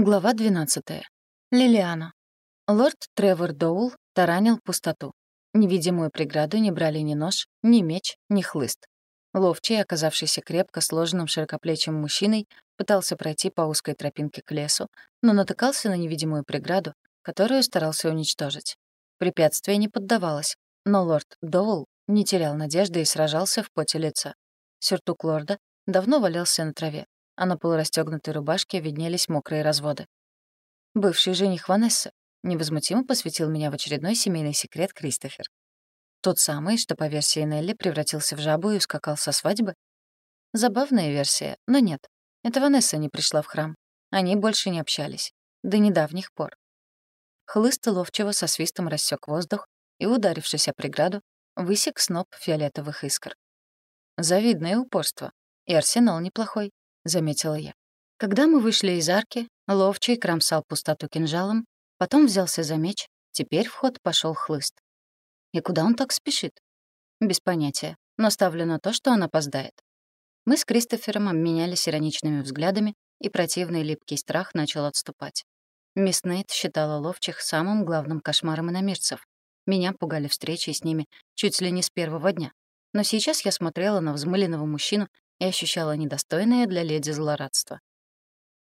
Глава 12. Лилиана. Лорд Тревор Доул таранил пустоту. Невидимую преграду не брали ни нож, ни меч, ни хлыст. Ловчий, оказавшийся крепко сложенным широкоплечим мужчиной, пытался пройти по узкой тропинке к лесу, но натыкался на невидимую преграду, которую старался уничтожить. Препятствие не поддавалось, но лорд Доул не терял надежды и сражался в поте лица. Сюртук лорда давно валялся на траве, а на полурастёгнутой рубашке виднелись мокрые разводы. Бывший жених Ванессы невозмутимо посвятил меня в очередной семейный секрет Кристофер. Тот самый, что по версии Нелли превратился в жабу и ускакал со свадьбы? Забавная версия, но нет. Это Ванесса не пришла в храм. Они больше не общались. До недавних пор. Хлыст ловчего со свистом рассек воздух и, ударившись о преграду, высек сноп фиолетовых искр. Завидное упорство. И арсенал неплохой. — заметила я. Когда мы вышли из арки, ловчий кромсал пустоту кинжалом, потом взялся за меч, теперь в ход пошел хлыст. И куда он так спешит? Без понятия, но ставлю на то, что он опоздает. Мы с Кристофером обменялись ироничными взглядами, и противный липкий страх начал отступать. Мисс Нейт считала ловчих самым главным кошмаром иномирцев. Меня пугали встречи с ними чуть ли не с первого дня. Но сейчас я смотрела на взмыленного мужчину и ощущала недостойное для леди злорадство.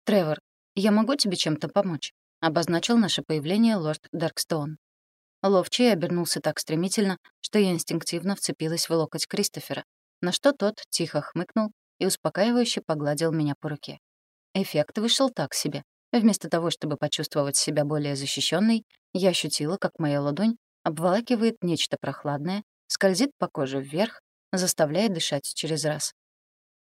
«Тревор, я могу тебе чем-то помочь?» — обозначил наше появление лорд Даркстоун. Ловчий обернулся так стремительно, что я инстинктивно вцепилась в локоть Кристофера, на что тот тихо хмыкнул и успокаивающе погладил меня по руке. Эффект вышел так себе. Вместо того, чтобы почувствовать себя более защищенной, я ощутила, как моя ладонь обволакивает нечто прохладное, скользит по коже вверх, заставляя дышать через раз.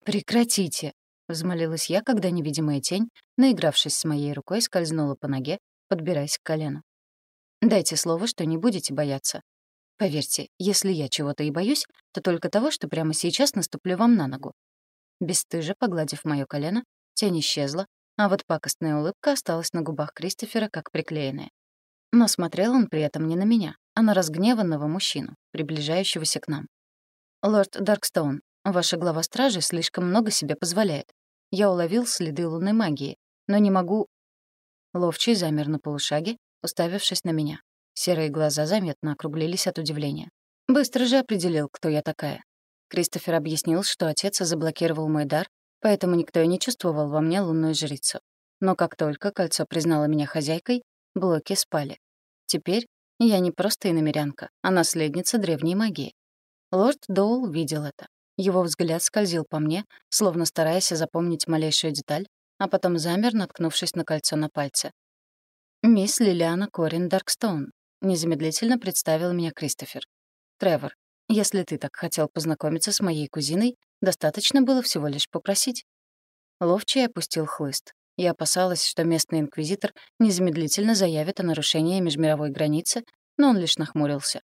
«Прекратите!» — взмолилась я, когда невидимая тень, наигравшись с моей рукой, скользнула по ноге, подбираясь к колену. «Дайте слово, что не будете бояться. Поверьте, если я чего-то и боюсь, то только того, что прямо сейчас наступлю вам на ногу». Бесстыже погладив моё колено, тень исчезла, а вот пакостная улыбка осталась на губах Кристофера как приклеенная. Но смотрел он при этом не на меня, а на разгневанного мужчину, приближающегося к нам. «Лорд Даркстоун, Ваша глава стражи слишком много себе позволяет. Я уловил следы лунной магии, но не могу...» Ловчий замер на полушаге, уставившись на меня. Серые глаза заметно округлились от удивления. Быстро же определил, кто я такая. Кристофер объяснил, что отец заблокировал мой дар, поэтому никто и не чувствовал во мне лунную жрицу. Но как только кольцо признало меня хозяйкой, блоки спали. Теперь я не просто иномерянка, а наследница древней магии. Лорд Доул видел это. Его взгляд скользил по мне, словно стараясь запомнить малейшую деталь, а потом замер, наткнувшись на кольцо на пальце. «Мисс Лилиана Корин Даркстоун», — незамедлительно представил меня Кристофер. «Тревор, если ты так хотел познакомиться с моей кузиной, достаточно было всего лишь попросить». Ловчий опустил хлыст. Я опасалась, что местный инквизитор незамедлительно заявит о нарушении межмировой границы, но он лишь нахмурился.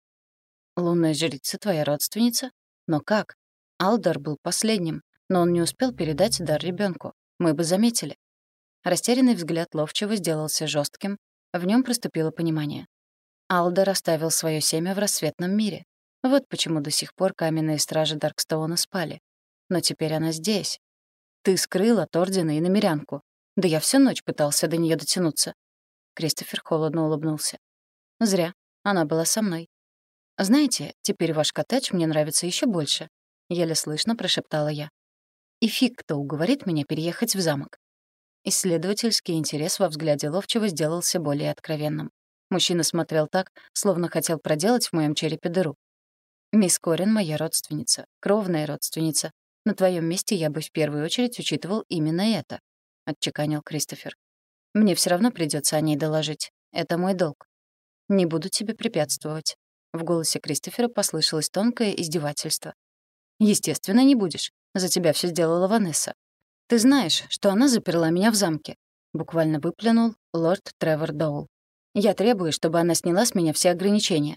«Лунная жрица твоя родственница? Но как? Алдар был последним, но он не успел передать дар ребенку. Мы бы заметили. Растерянный взгляд ловчего сделался жестким, в нем проступило понимание. Алдар оставил свое семя в рассветном мире. Вот почему до сих пор каменные стражи Даркстоуна спали. Но теперь она здесь. Ты скрыл от Ордена и намерянку. Да я всю ночь пытался до нее дотянуться. Кристофер холодно улыбнулся. Зря. Она была со мной. Знаете, теперь ваш коттедж мне нравится еще больше. — еле слышно прошептала я. «И фиг кто уговорит меня переехать в замок». Исследовательский интерес во взгляде Ловчего сделался более откровенным. Мужчина смотрел так, словно хотел проделать в моем черепе дыру. «Мисс Корин — моя родственница, кровная родственница. На твоем месте я бы в первую очередь учитывал именно это», — отчеканил Кристофер. «Мне все равно придется о ней доложить. Это мой долг. Не буду тебе препятствовать». В голосе Кристофера послышалось тонкое издевательство. Естественно, не будешь. За тебя все сделала Ванесса. Ты знаешь, что она заперла меня в замке. Буквально выплюнул лорд Тревор Доул. Я требую, чтобы она сняла с меня все ограничения.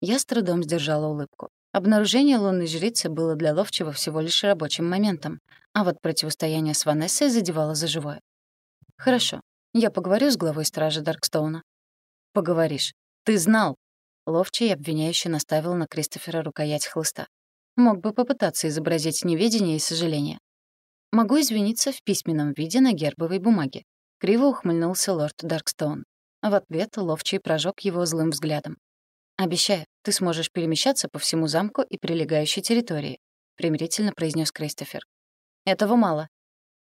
Я с трудом сдержала улыбку. Обнаружение лунной жрицы было для Ловчего всего лишь рабочим моментом, а вот противостояние с Ванессой задевало за живое. «Хорошо, я поговорю с главой стражи Даркстоуна». «Поговоришь. Ты знал!» Ловчий обвиняюще наставил на Кристофера рукоять хлыста. Мог бы попытаться изобразить неведение и сожаление. Могу извиниться в письменном виде на гербовой бумаге. Криво ухмыльнулся лорд Даркстоун. В ответ ловчий прожег его злым взглядом. «Обещаю, ты сможешь перемещаться по всему замку и прилегающей территории», примирительно произнес Кристофер. «Этого мало.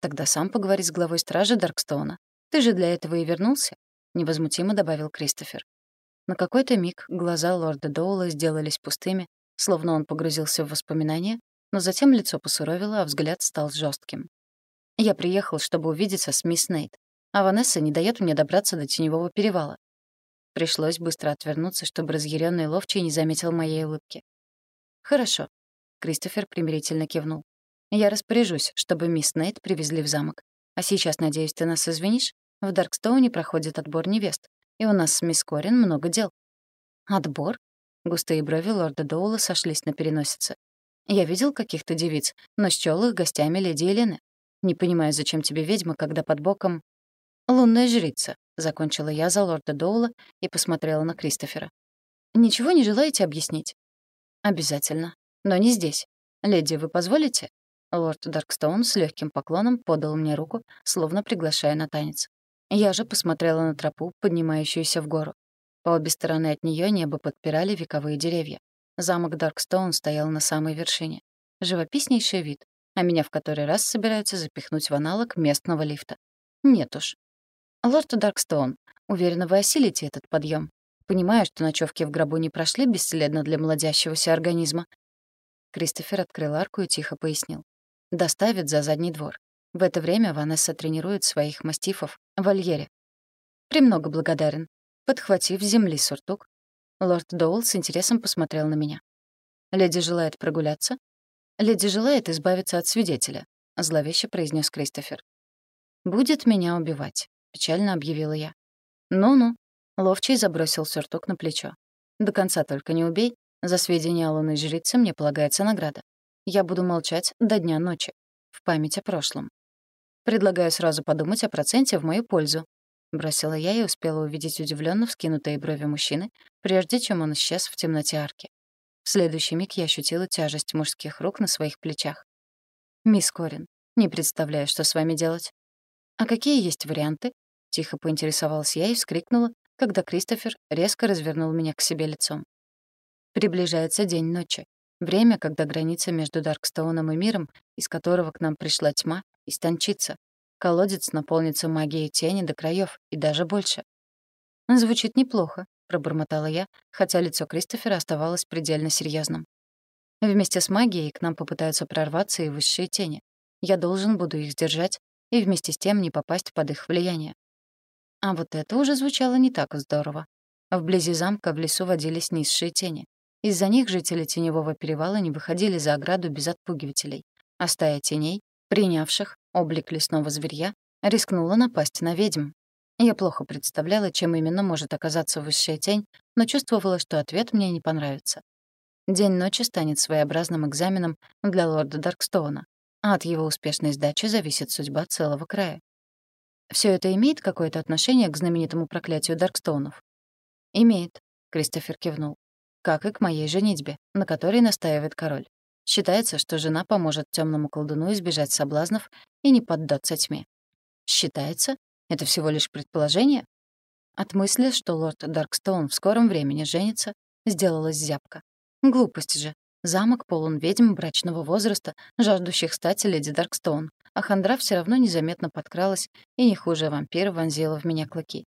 Тогда сам поговори с главой стражи Даркстоуна. Ты же для этого и вернулся», невозмутимо добавил Кристофер. На какой-то миг глаза лорда Доула сделались пустыми, словно он погрузился в воспоминания, но затем лицо посуровило, а взгляд стал жестким. «Я приехал, чтобы увидеться с мисс Нейт, а Ванесса не дает мне добраться до Теневого перевала». Пришлось быстро отвернуться, чтобы разъяренный ловчий не заметил моей улыбки. «Хорошо», — Кристофер примирительно кивнул. «Я распоряжусь, чтобы мисс Нейт привезли в замок. А сейчас, надеюсь, ты нас извинишь? В Даркстоуне проходит отбор невест, и у нас с мисс Корин много дел». «Отбор?» Густые брови лорда Доула сошлись на переносице. «Я видел каких-то девиц, но счёл их гостями леди Елены. Не понимаю, зачем тебе ведьма, когда под боком...» «Лунная жрица», — закончила я за лорда Доула и посмотрела на Кристофера. «Ничего не желаете объяснить?» «Обязательно. Но не здесь. Леди, вы позволите?» Лорд Даркстоун с легким поклоном подал мне руку, словно приглашая на танец. Я же посмотрела на тропу, поднимающуюся в гору. По обе стороны от нее небо подпирали вековые деревья. Замок Даркстоун стоял на самой вершине. Живописнейший вид, а меня в который раз собираются запихнуть в аналог местного лифта. Нет уж. Лорд Даркстоун, уверена, вы осилите этот подъем. Понимаю, что ночевки в гробу не прошли бесследно для молодящегося организма. Кристофер открыл арку и тихо пояснил. Доставит за задний двор. В это время Ванесса тренирует своих мастифов в вольере. «Премного благодарен». Подхватив с земли суртук, лорд Доул с интересом посмотрел на меня. «Леди желает прогуляться?» «Леди желает избавиться от свидетеля», — зловеще произнес Кристофер. «Будет меня убивать», — печально объявила я. «Ну-ну», — ловчий забросил сюртук на плечо. «До конца только не убей. За сведения о лунной жрице мне полагается награда. Я буду молчать до дня ночи, в память о прошлом. Предлагаю сразу подумать о проценте в мою пользу», — бросила я и успела увидеть удивленно вскинутые брови мужчины, прежде чем он исчез в темноте арки. В следующий миг я ощутила тяжесть мужских рук на своих плечах. «Мисс Корин, не представляю, что с вами делать». «А какие есть варианты?» — тихо поинтересовалась я и вскрикнула, когда Кристофер резко развернул меня к себе лицом. Приближается день ночи. Время, когда граница между Даркстоуном и миром, из которого к нам пришла тьма, истончится. Колодец наполнится магией тени до краев и даже больше. «Звучит неплохо», — пробормотала я, хотя лицо Кристофера оставалось предельно серьезным. «Вместе с магией к нам попытаются прорваться и высшие тени. Я должен буду их сдержать и вместе с тем не попасть под их влияние». А вот это уже звучало не так здорово. Вблизи замка в лесу водились низшие тени. Из-за них жители Теневого перевала не выходили за ограду без отпугивателей, а стая теней принявших облик лесного зверья, рискнула напасть на ведьм. Я плохо представляла, чем именно может оказаться высшая тень, но чувствовала, что ответ мне не понравится. День ночи станет своеобразным экзаменом для лорда Даркстоуна, а от его успешной сдачи зависит судьба целого края. Все это имеет какое-то отношение к знаменитому проклятию Даркстоунов? «Имеет», — Кристофер кивнул. «Как и к моей женитьбе, на которой настаивает король. Считается, что жена поможет темному колдуну избежать соблазнов и не поддаться тьме. Считается? Это всего лишь предположение? От мысли, что лорд Даркстоун в скором времени женится, сделалась зябка. Глупость же. Замок полон ведьм брачного возраста, жаждущих стать леди Даркстоун, а хандра все равно незаметно подкралась и не хуже вампира вонзила в меня клыки.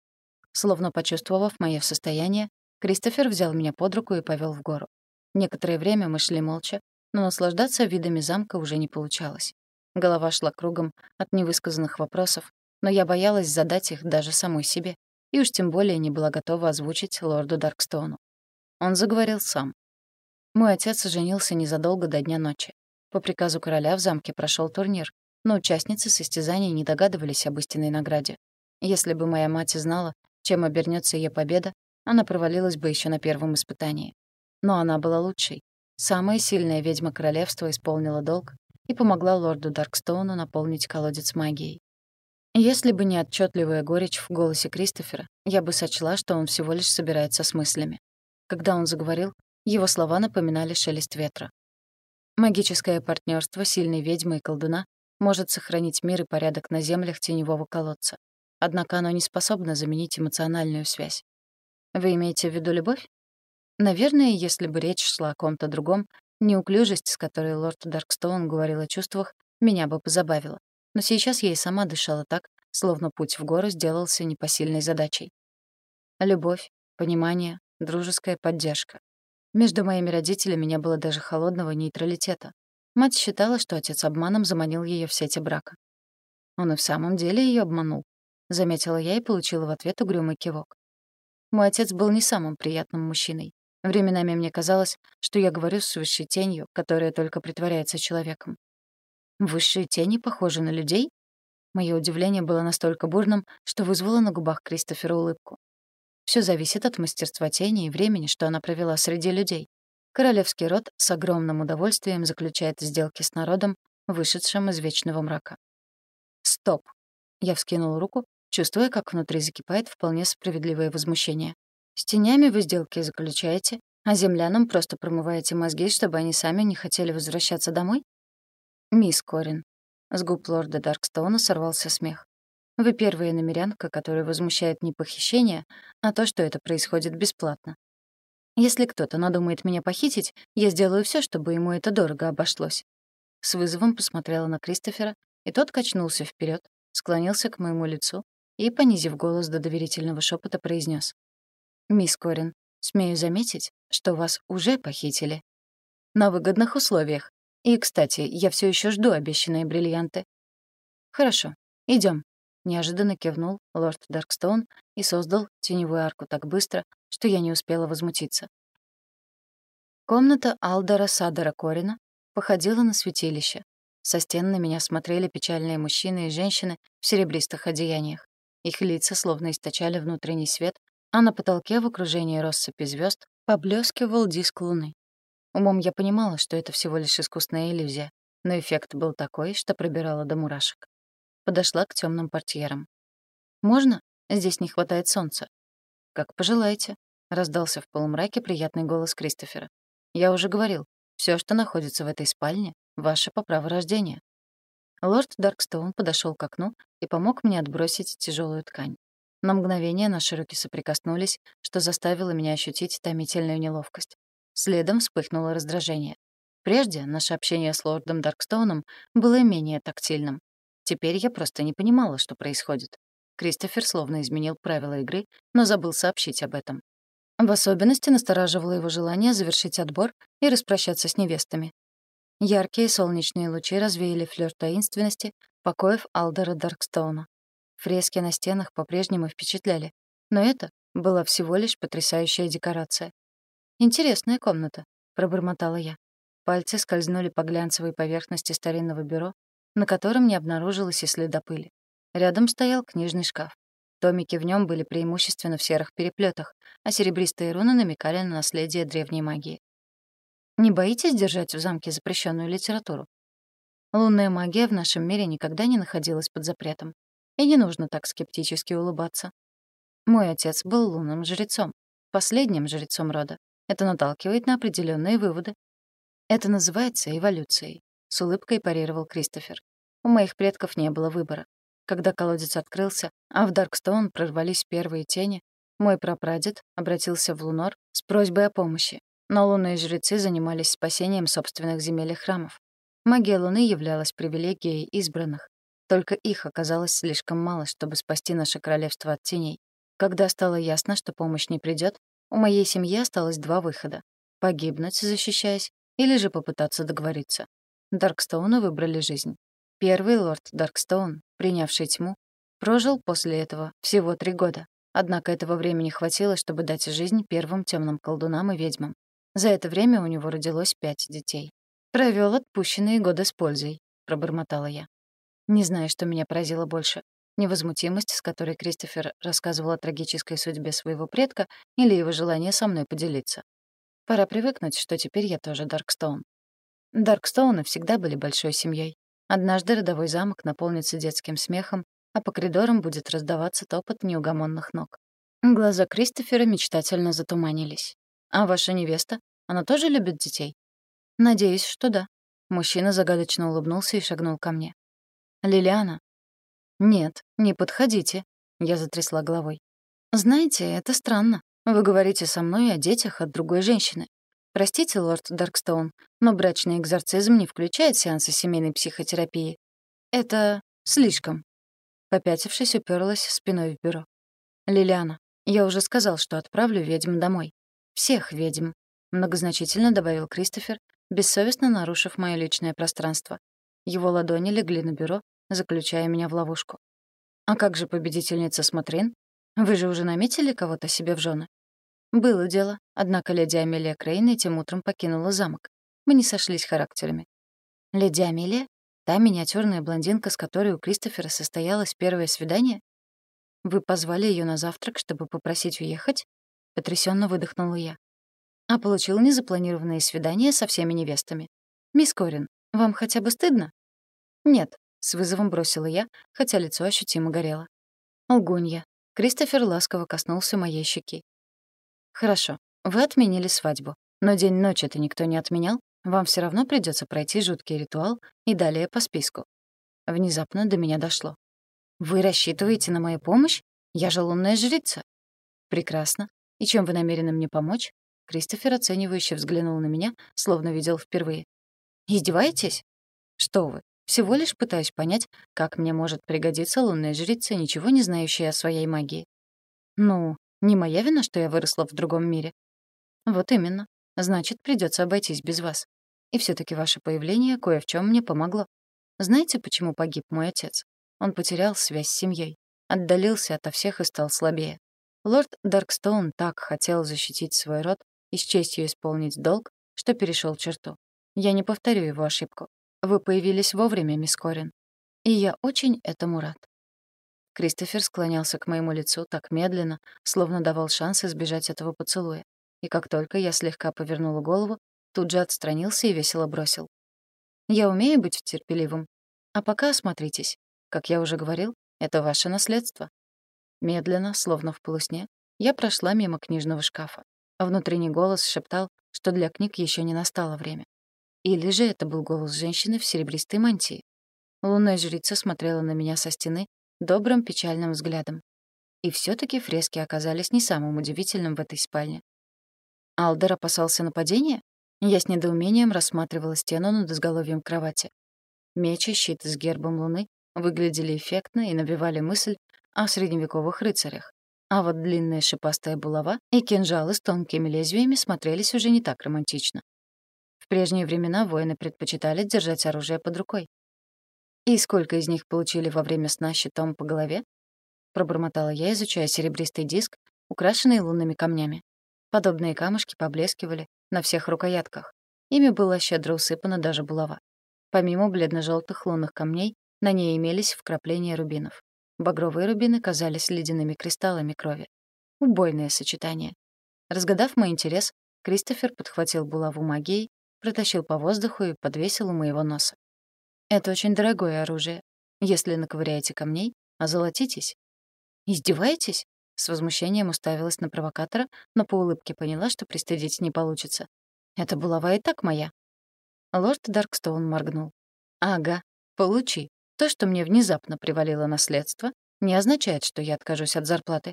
Словно почувствовав мое состояние, Кристофер взял меня под руку и повел в гору. Некоторое время мы шли молча, но наслаждаться видами замка уже не получалось. Голова шла кругом от невысказанных вопросов, но я боялась задать их даже самой себе, и уж тем более не была готова озвучить лорду Даркстоуну. Он заговорил сам. Мой отец женился незадолго до дня ночи. По приказу короля в замке прошел турнир, но участницы состязаний не догадывались об истинной награде. Если бы моя мать знала, чем обернется ее победа, она провалилась бы еще на первом испытании. Но она была лучшей, Самая сильная ведьма королевства исполнила долг и помогла лорду Даркстоуну наполнить колодец магией. Если бы не отчетливая горечь в голосе Кристофера, я бы сочла, что он всего лишь собирается с мыслями. Когда он заговорил, его слова напоминали шелест ветра. Магическое партнерство сильной ведьмы и колдуна может сохранить мир и порядок на землях теневого колодца. однако оно не способно заменить эмоциональную связь. Вы имеете в виду любовь? Наверное, если бы речь шла о ком-то другом, неуклюжесть, с которой лорд Даркстоун говорил о чувствах, меня бы позабавила. Но сейчас я и сама дышала так, словно путь в гору сделался непосильной задачей. Любовь, понимание, дружеская поддержка. Между моими родителями не было даже холодного нейтралитета. Мать считала, что отец обманом заманил ее в сети брака. Он и в самом деле ее обманул. Заметила я и получила в ответ угрюмый кивок. Мой отец был не самым приятным мужчиной. Временами мне казалось, что я говорю с высшей тенью, которая только притворяется человеком. Высшие тени похожи на людей? Мое удивление было настолько бурным, что вызвало на губах Кристофера улыбку. Все зависит от мастерства тени и времени, что она провела среди людей. Королевский род с огромным удовольствием заключает сделки с народом, вышедшим из вечного мрака. Стоп. Я вскинул руку, чувствуя, как внутри закипает вполне справедливое возмущение. С тенями вы сделки заключаете, а землянам просто промываете мозги, чтобы они сами не хотели возвращаться домой? Мисс Корин. С губ лорда Даркстоуна сорвался смех. Вы первая намерянка, которая возмущает не похищение, а то, что это происходит бесплатно. Если кто-то надумает меня похитить, я сделаю все, чтобы ему это дорого обошлось. С вызовом посмотрела на Кристофера, и тот качнулся вперед, склонился к моему лицу и, понизив голос до доверительного шепота, произнес: «Мисс Корин, смею заметить, что вас уже похитили. На выгодных условиях. И, кстати, я все еще жду обещанные бриллианты». «Хорошо, идем. Неожиданно кивнул лорд Даркстоун и создал теневую арку так быстро, что я не успела возмутиться. Комната Алдора Садора Корина походила на святилище. Со стен на меня смотрели печальные мужчины и женщины в серебристых одеяниях. Их лица словно источали внутренний свет, а на потолке в окружении россыпи звезд поблескивал диск луны. Умом я понимала, что это всего лишь искусная иллюзия, но эффект был такой, что пробирала до мурашек подошла к темным портьерам. «Можно? Здесь не хватает солнца». «Как пожелаете», — раздался в полумраке приятный голос Кристофера. «Я уже говорил, все, что находится в этой спальне, ваше по праву рождения». Лорд Даркстоун подошел к окну и помог мне отбросить тяжелую ткань. На мгновение наши руки соприкоснулись, что заставило меня ощутить томительную неловкость. Следом вспыхнуло раздражение. Прежде наше общение с лордом Даркстоуном было менее тактильным. Теперь я просто не понимала, что происходит. Кристофер словно изменил правила игры, но забыл сообщить об этом. В особенности настораживало его желание завершить отбор и распрощаться с невестами. Яркие солнечные лучи развеяли флёр таинственности покоев Алдера Даркстоуна. Фрески на стенах по-прежнему впечатляли, но это была всего лишь потрясающая декорация. «Интересная комната», — пробормотала я. Пальцы скользнули по глянцевой поверхности старинного бюро, на котором не обнаружилось и следа пыли. Рядом стоял книжный шкаф. Томики в нем были преимущественно в серых переплетах, а серебристые руны намекали на наследие древней магии. Не боитесь держать в замке запрещенную литературу? Лунная магия в нашем мире никогда не находилась под запретом. И не нужно так скептически улыбаться. Мой отец был лунным жрецом, последним жрецом рода. Это наталкивает на определенные выводы. Это называется эволюцией. С улыбкой парировал Кристофер. У моих предков не было выбора. Когда колодец открылся, а в Даркстоун прорвались первые тени, мой прапрадед обратился в Лунор с просьбой о помощи, но лунные жрецы занимались спасением собственных земель и храмов. Магия Луны являлась привилегией избранных. Только их оказалось слишком мало, чтобы спасти наше королевство от теней. Когда стало ясно, что помощь не придет, у моей семьи осталось два выхода — погибнуть, защищаясь, или же попытаться договориться. Даркстоуна выбрали жизнь. Первый лорд Даркстоун, принявший тьму, прожил после этого всего три года. Однако этого времени хватило, чтобы дать жизнь первым темным колдунам и ведьмам. За это время у него родилось пять детей. Провел отпущенные годы с пользой», — пробормотала я. Не знаю, что меня поразило больше. Невозмутимость, с которой Кристофер рассказывал о трагической судьбе своего предка, или его желание со мной поделиться. Пора привыкнуть, что теперь я тоже Даркстоун. Даркстоуны всегда были большой семьей. Однажды родовой замок наполнится детским смехом, а по коридорам будет раздаваться топот неугомонных ног. Глаза Кристофера мечтательно затуманились. «А ваша невеста? Она тоже любит детей?» «Надеюсь, что да». Мужчина загадочно улыбнулся и шагнул ко мне. «Лилиана?» «Нет, не подходите». Я затрясла головой. «Знаете, это странно. Вы говорите со мной о детях от другой женщины. Простите, лорд Даркстоун, но брачный экзорцизм не включает сеансы семейной психотерапии. Это слишком». Попятившись, уперлась спиной в бюро. «Лилиана, я уже сказал, что отправлю ведьм домой. Всех ведьм», — многозначительно добавил Кристофер, бессовестно нарушив мое личное пространство. Его ладони легли на бюро, заключая меня в ловушку. «А как же победительница Смотрин? Вы же уже наметили кого-то себе в жены?» Было дело, однако леди Амелия Крейн этим утром покинула замок. Мы не сошлись характерами. Леди Амелия? Та миниатюрная блондинка, с которой у Кристофера состоялось первое свидание? Вы позвали ее на завтрак, чтобы попросить уехать? Потрясенно выдохнула я. А получил незапланированные свидания со всеми невестами. Мисс Корин, вам хотя бы стыдно? Нет, с вызовом бросила я, хотя лицо ощутимо горело. Лгунья. Кристофер ласково коснулся моей щеки. Хорошо, вы отменили свадьбу. Но день-ночь это никто не отменял. Вам все равно придется пройти жуткий ритуал и далее по списку. Внезапно до меня дошло. Вы рассчитываете на мою помощь? Я же лунная жрица. Прекрасно. И чем вы намерены мне помочь? Кристофер оценивающе взглянул на меня, словно видел впервые. Издеваетесь? Что вы? Всего лишь пытаюсь понять, как мне может пригодиться лунная жрица, ничего не знающая о своей магии. Ну, не моя вина, что я выросла в другом мире. Вот именно. Значит, придется обойтись без вас. И все таки ваше появление кое в чем мне помогло. Знаете, почему погиб мой отец? Он потерял связь с семьей, отдалился ото всех и стал слабее. Лорд Даркстоун так хотел защитить свой род и с честью исполнить долг, что перешел черту. Я не повторю его ошибку. Вы появились вовремя, мисс Корин. И я очень этому рад. Кристофер склонялся к моему лицу так медленно, словно давал шанс избежать этого поцелуя. И как только я слегка повернула голову, тут же отстранился и весело бросил. «Я умею быть терпеливым. А пока осмотритесь. Как я уже говорил, это ваше наследство». Медленно, словно в полусне, я прошла мимо книжного шкафа. А внутренний голос шептал, что для книг еще не настало время. Или же это был голос женщины в серебристой мантии. Лунная жрица смотрела на меня со стены добрым печальным взглядом. И все таки фрески оказались не самым удивительным в этой спальне. Алдер опасался нападения? Я с недоумением рассматривала стену над изголовьем кровати. Меч и щит с гербом луны выглядели эффектно и навевали мысль о средневековых рыцарях. А вот длинная шипастая булава и кинжалы с тонкими лезвиями смотрелись уже не так романтично прежние времена воины предпочитали держать оружие под рукой. «И сколько из них получили во время сна щитом по голове?» Пробормотала я, изучая серебристый диск, украшенный лунными камнями. Подобные камушки поблескивали на всех рукоятках. Ими была щедро усыпана даже булава. Помимо бледно желтых лунных камней, на ней имелись вкрапления рубинов. Багровые рубины казались ледяными кристаллами крови. Убойное сочетание. Разгадав мой интерес, Кристофер подхватил булаву магией протащил по воздуху и подвесил у моего носа. «Это очень дорогое оружие. Если наковыряете камней, озолотитесь». «Издеваетесь?» С возмущением уставилась на провокатора, но по улыбке поняла, что пристыдить не получится. «Это булава и так моя». Лорд Даркстоун моргнул. «Ага, получи. То, что мне внезапно привалило наследство, не означает, что я откажусь от зарплаты».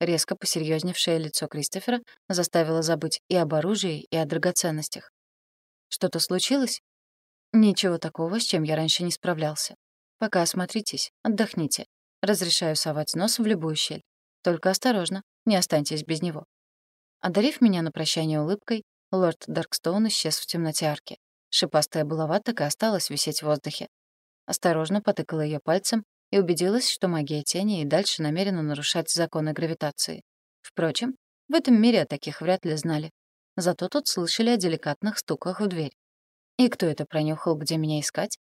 Резко посерьезневшее лицо Кристофера заставило забыть и об оружии, и о драгоценностях. Что-то случилось? Ничего такого, с чем я раньше не справлялся. Пока осмотритесь, отдохните. Разрешаю совать нос в любую щель. Только осторожно, не останьтесь без него. Одарив меня на прощание улыбкой, лорд Даркстоун исчез в темноте арки. Шипастая булава так и осталась висеть в воздухе. Осторожно потыкала ее пальцем и убедилась, что магия тени и дальше намерена нарушать законы гравитации. Впрочем, в этом мире о таких вряд ли знали. Зато тут слышали о деликатных стуках в дверь. И кто это пронюхал, где меня искать?